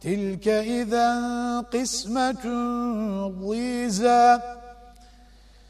تلك إذا قسمة ضيزى.